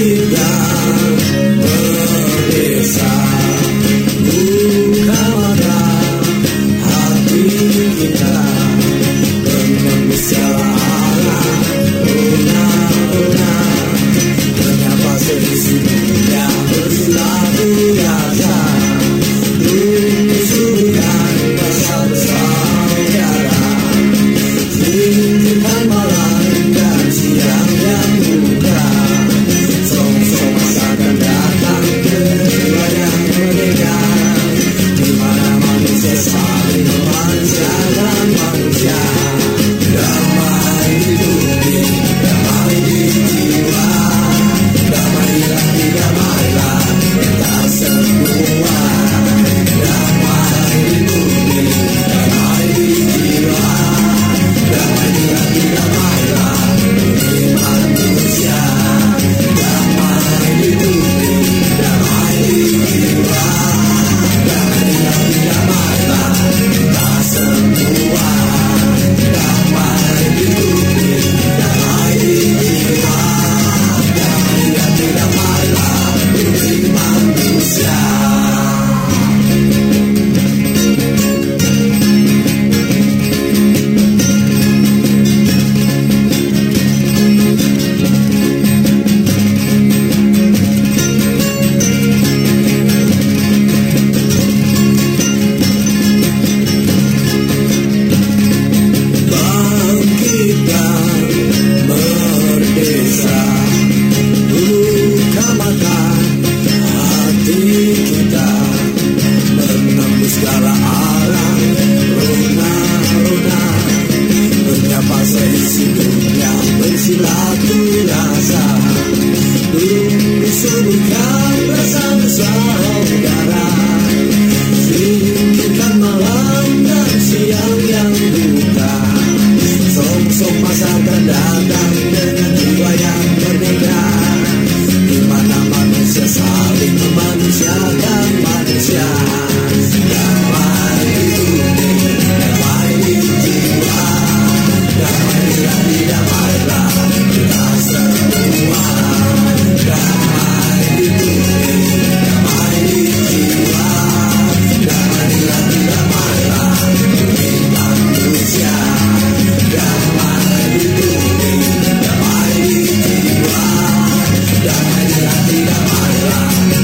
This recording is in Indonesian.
Yeah. hati see vida mala.